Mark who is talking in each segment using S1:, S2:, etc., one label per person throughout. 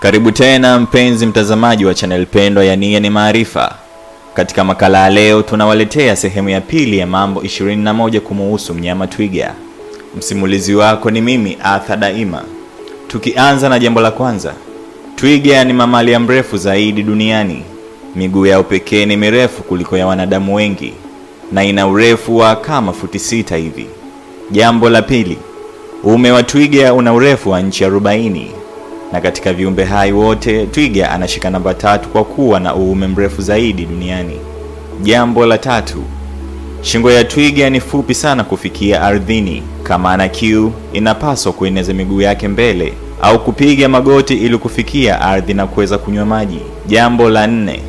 S1: Karibu tena mpenzi mtazamaji wa channel pendwa ya Nia ni Maarifa. Katika makala ya leo tunawaletea sehemu ya pili ya mambo 21 kumuhusu mnyama twiga. Msimulizi wako ni mimi Arthur Daima. Tukianza na jambo la kwanza, twiga ni mamalia mrefu zaidi duniani. Miguu yao pekee ni mirefu kuliko ya wanadamu wengi na ina urefu wa kama futi sita hivi. Jambo la pili, ume wa twiga una urefu wa inchi 40 na katika viumbe hai wote twiga anashika namba tatu kwa kuwa na uume mrefu zaidi duniani. Jambo la tatu, shingo ya twiga ni fupi sana kufikia ardhini. Kama ana kiu, inapaswa kueneza miguu yake mbele au kupiga magoti ili kufikia ardhi na kuweza kunywa maji. Jambo la nne,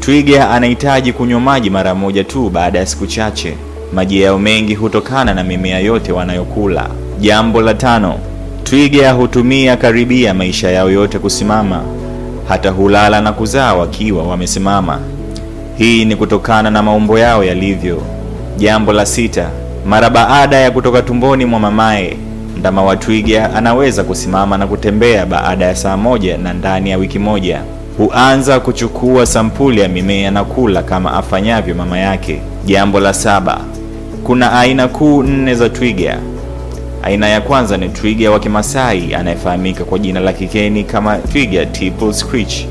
S1: twiga anahitaji kunywa maji mara moja tu baada ya siku chache. Maji yao mengi hutokana na mimea yote wanayokula. Jambo la tano, twiga hutumia karibia maisha yao yote kusimama, hata hulala na kuzaa wakiwa wamesimama. Hii ni kutokana na maumbo yao yalivyo. Jambo la sita, mara baada ya kutoka tumboni mwa mamaye, ndama wa twiga anaweza kusimama na kutembea baada ya saa moja na ndani ya wiki moja huanza kuchukua sampuli ya mimea na kula kama afanyavyo mama yake. Jambo la saba, kuna aina kuu nne za twiga. Aina ya kwanza ni twiga wa Kimasai anayefahamika kwa jina la kigeni kama twiga Triple Screech.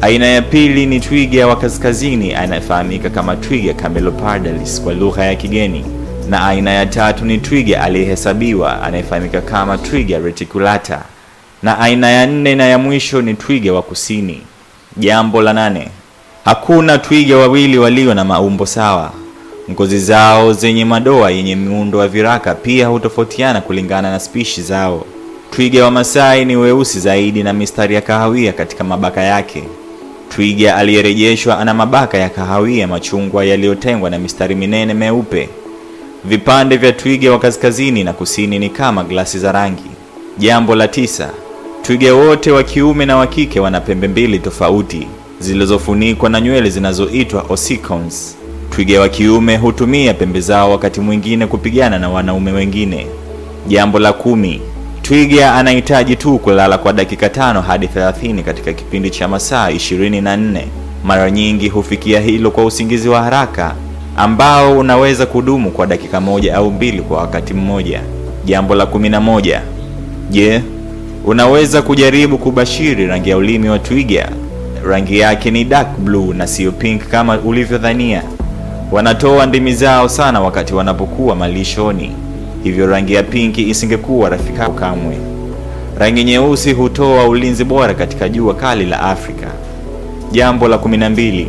S1: Aina ya pili ni twiga wa kaskazini anayefahamika kama twiga Camelopardalis kwa lugha ya kigeni, na aina ya tatu ni twiga aliyehesabiwa anayefahamika kama twiga reticulata, na aina ya nne na ya mwisho ni twiga wa kusini. Jambo la nane, hakuna twiga wawili walio na maumbo sawa. Ngozi zao zenye madoa yenye muundo wa viraka pia hutofautiana kulingana na spishi zao. Twiga wa Masai ni weusi zaidi na mistari ya kahawia katika mabaka yake. Twiga aliyerejeshwa ana mabaka ya kahawia machungwa yaliyotengwa na mistari minene meupe. Vipande vya twiga wa kaskazini na kusini ni kama glasi za rangi. Jambo la tisa, twiga wote wa kiume na wa kike wana pembe mbili tofauti zilizofunikwa na nywele zinazoitwa ossicons. Twiga wa kiume hutumia pembe zao wakati mwingine kupigana na wanaume wengine. Jambo la kumi, twiga anahitaji tu kulala kwa dakika tano hadi 30 katika kipindi cha masaa 24. Mara nyingi hufikia hilo kwa usingizi wa haraka ambao unaweza kudumu kwa dakika moja au mbili kwa wakati mmoja. Jambo la kumi na moja, je, unaweza kujaribu kubashiri rangi ya ulimi wa twiga? Rangi yake ni dark blue na sio pink kama ulivyodhania. Wanatoa ndimi zao sana wakati wanapokuwa malishoni, hivyo rangi ya pinki isingekuwa rafiki yao kamwe. Rangi nyeusi hutoa ulinzi bora katika jua kali la Afrika. Jambo la 12,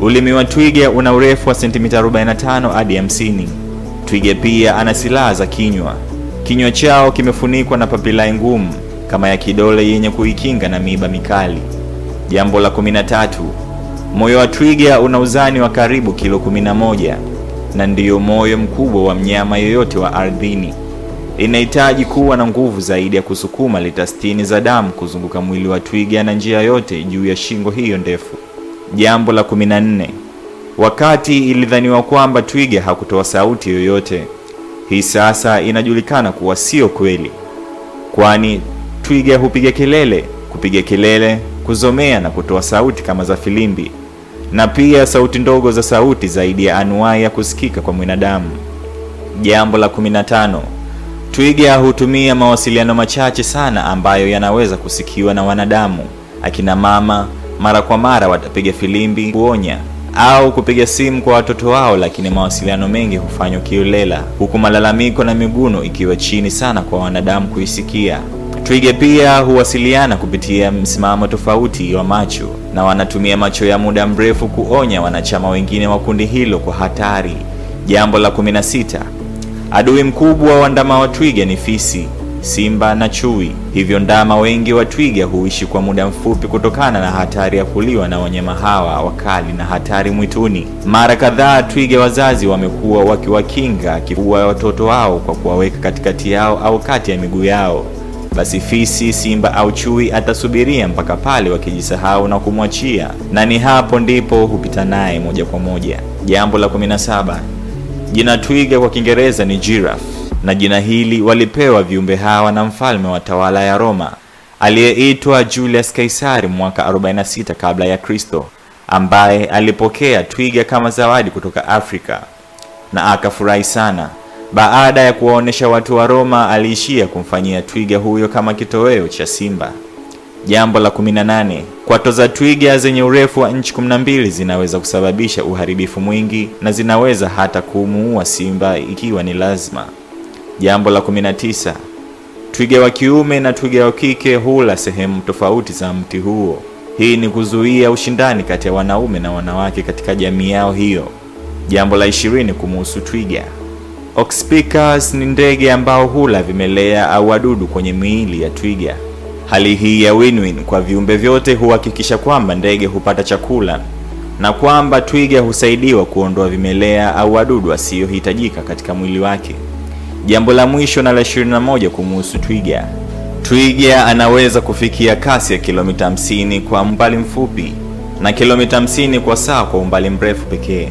S1: ulimi wa twiga una urefu wa sentimita 45 hadi 50. Twiga pia ana silaha za kinywa. Kinywa chao kimefunikwa na papilai ngumu kama ya kidole yenye kuikinga na miiba mikali. Jambo la 13, Moyo wa twiga una uzani wa karibu kilo 11 na ndiyo moyo mkubwa wa mnyama yoyote wa ardhini. Inahitaji kuwa na nguvu zaidi ya kusukuma lita 60 za damu kuzunguka mwili wa twiga na njia yote juu ya shingo hiyo ndefu. Jambo la 14, wakati ilidhaniwa kwamba twiga hakutoa sauti yoyote, hii sasa inajulikana kuwa sio kweli, kwani twiga hupiga kelele, kupiga kelele, kuzomea na kutoa sauti kama za filimbi na pia sauti ndogo za sauti zaidi ya anuai ya kusikika kwa mwanadamu. Jambo la 15, twiga hutumia mawasiliano machache sana ambayo yanaweza kusikiwa na wanadamu. Akina mama mara kwa mara watapiga filimbi kuonya au kupiga simu kwa watoto wao, lakini mawasiliano mengi hufanywa kiolela, huku malalamiko na miguno ikiwa chini sana kwa wanadamu kuisikia. Twiga pia huwasiliana kupitia msimamo tofauti wa macho na wanatumia macho ya muda mrefu kuonya wanachama wengine wa kundi hilo kwa hatari. Jambo la 16, adui mkubwa wa ndama wa twiga ni fisi, simba na chui. Hivyo ndama wengi wa twiga huishi kwa muda mfupi kutokana na hatari ya kuliwa na wanyama hawa wakali na hatari mwituni. Mara kadhaa twiga wazazi wamekuwa wakiwakinga kifua watoto wao kwa kuwaweka katikati yao au kati ya miguu yao. Basi fisi, simba au chui atasubiria mpaka pale wakijisahau na kumwachia, na ni hapo ndipo hupita naye moja kwa moja. Jambo la 17, jina twiga kwa Kiingereza ni giraffe, na jina hili walipewa viumbe hawa na mfalme wa tawala ya Roma aliyeitwa Julius Kaisari mwaka 46 kabla ya Kristo, ambaye alipokea twiga kama zawadi kutoka Afrika na akafurahi sana. Baada ya kuwaonesha watu wa Roma, aliishia kumfanyia twiga huyo kama kitoweo cha simba. Jambo la 18. Kwato za twiga zenye urefu wa inchi 12 zinaweza kusababisha uharibifu mwingi na zinaweza hata kumuua simba ikiwa ni lazima. Jambo la 19. Twiga wa kiume na twiga wa kike hula sehemu tofauti za mti huo. Hii ni kuzuia ushindani kati ya wanaume na wanawake katika jamii yao hiyo. Jambo la 20 kumuhusu twiga. Oxpeckers ni ndege ambao hula vimelea au wadudu kwenye miili ya twiga. Hali hii ya win-win kwa viumbe vyote huhakikisha kwamba ndege hupata chakula na kwamba twiga husaidiwa kuondoa vimelea au wadudu asiyohitajika katika mwili wake. Jambo la mwisho na la 21 kumuhusu twiga. Twiga anaweza kufikia kasi ya kilomita 50 kwa umbali mfupi na kilomita 50 kwa saa kwa umbali mrefu pekee.